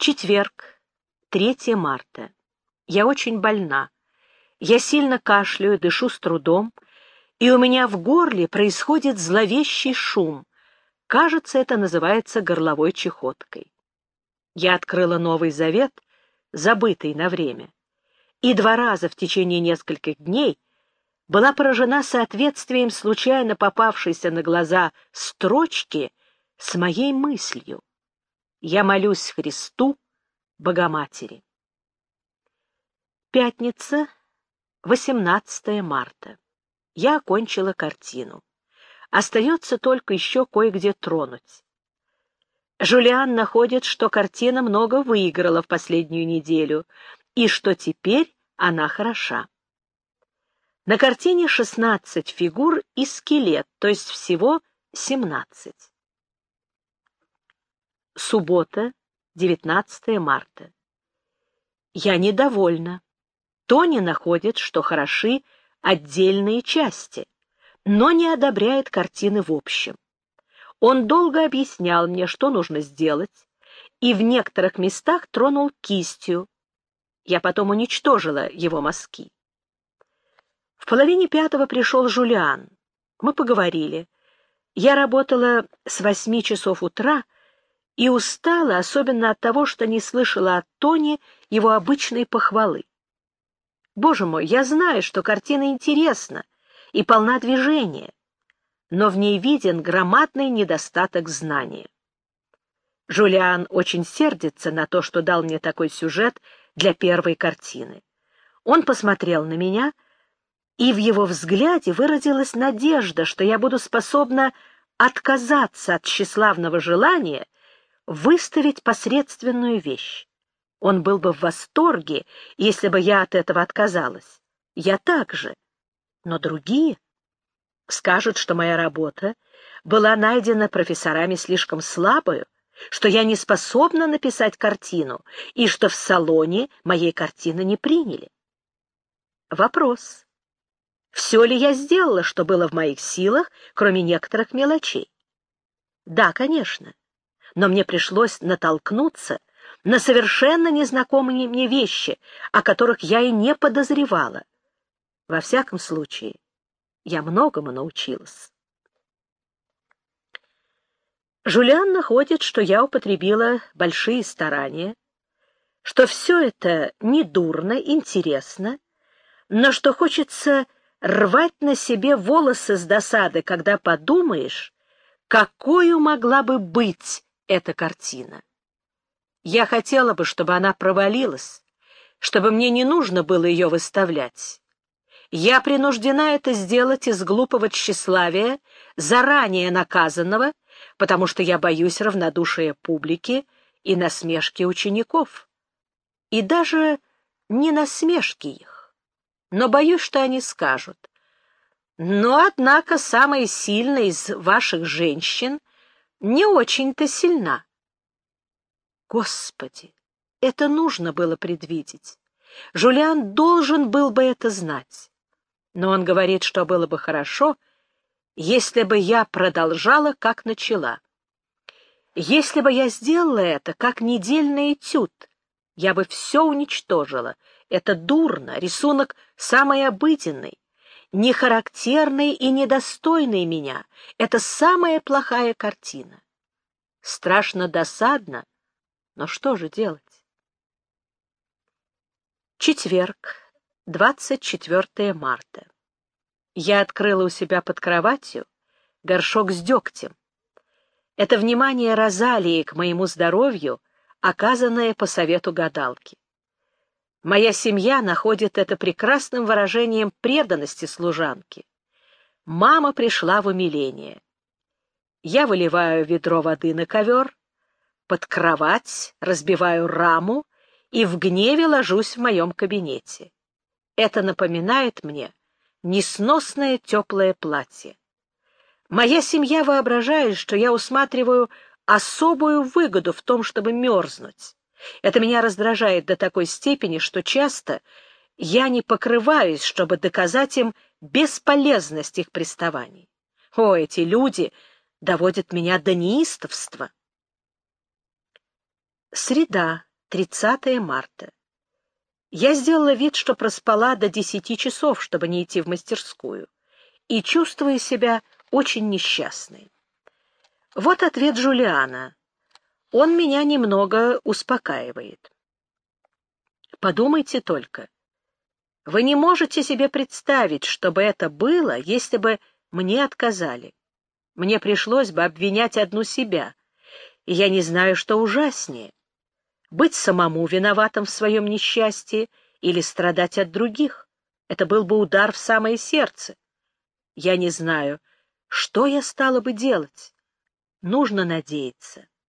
Четверг, 3 марта. Я очень больна. Я сильно кашляю, дышу с трудом, и у меня в горле происходит зловещий шум. Кажется, это называется горловой чехоткой. Я открыла Новый Завет, забытый на время, и два раза в течение нескольких дней была поражена соответствием случайно попавшейся на глаза строчки с моей мыслью. Я молюсь Христу, Богоматери. Пятница, 18 марта. Я окончила картину. Остается только еще кое-где тронуть. Жулиан находит, что картина много выиграла в последнюю неделю, и что теперь она хороша. На картине 16 фигур и скелет, то есть всего 17. Суббота, 19 марта. Я недовольна. Тони находит, что хороши отдельные части, но не одобряет картины в общем. Он долго объяснял мне, что нужно сделать, и в некоторых местах тронул кистью. Я потом уничтожила его мазки. В половине пятого пришел Жулиан. Мы поговорили. Я работала с восьми часов утра, и устала, особенно от того, что не слышала от Тони его обычной похвалы. Боже мой, я знаю, что картина интересна и полна движения, но в ней виден громадный недостаток знания. Жулиан очень сердится на то, что дал мне такой сюжет для первой картины. Он посмотрел на меня, и в его взгляде выразилась надежда, что я буду способна отказаться от тщеславного желания выставить посредственную вещь. Он был бы в восторге, если бы я от этого отказалась. Я также. Но другие скажут, что моя работа была найдена профессорами слишком слабою, что я не способна написать картину и что в салоне моей картины не приняли. Вопрос. Все ли я сделала, что было в моих силах, кроме некоторых мелочей? Да, конечно но мне пришлось натолкнуться на совершенно незнакомые мне вещи, о которых я и не подозревала. Во всяком случае, я многому научилась. Жулиан находит, что я употребила большие старания, что все это недурно, интересно, но что хочется рвать на себе волосы с досады, когда подумаешь, какую могла бы быть эта картина. Я хотела бы, чтобы она провалилась, чтобы мне не нужно было ее выставлять. Я принуждена это сделать из глупого тщеславия, заранее наказанного, потому что я боюсь равнодушия публики и насмешки учеников. И даже не насмешки их, но боюсь, что они скажут. Но, однако, самая сильная из ваших женщин не очень-то сильна. Господи, это нужно было предвидеть. Жулиан должен был бы это знать. Но он говорит, что было бы хорошо, если бы я продолжала, как начала. Если бы я сделала это, как недельный этюд, я бы все уничтожила. Это дурно, рисунок самый обыденный нехарактерный и недостойный меня. Это самая плохая картина. Страшно досадно, но что же делать? Четверг, 24 марта. Я открыла у себя под кроватью горшок с дегтем. Это внимание Розалии к моему здоровью, оказанное по совету гадалки. Моя семья находит это прекрасным выражением преданности служанке. Мама пришла в умиление. Я выливаю ведро воды на ковер, под кровать, разбиваю раму и в гневе ложусь в моем кабинете. Это напоминает мне несносное теплое платье. Моя семья воображает, что я усматриваю особую выгоду в том, чтобы мерзнуть. Это меня раздражает до такой степени, что часто я не покрываюсь, чтобы доказать им бесполезность их приставаний. О, эти люди доводят меня до неистовства. Среда, 30 марта. Я сделала вид, что проспала до десяти часов, чтобы не идти в мастерскую, и чувствую себя очень несчастной. Вот ответ Джулиана. Он меня немного успокаивает. Подумайте только. Вы не можете себе представить, чтобы это было, если бы мне отказали. Мне пришлось бы обвинять одну себя, и я не знаю, что ужаснее — быть самому виноватым в своем несчастье или страдать от других. Это был бы удар в самое сердце. Я не знаю, что я стала бы делать. Нужно надеяться.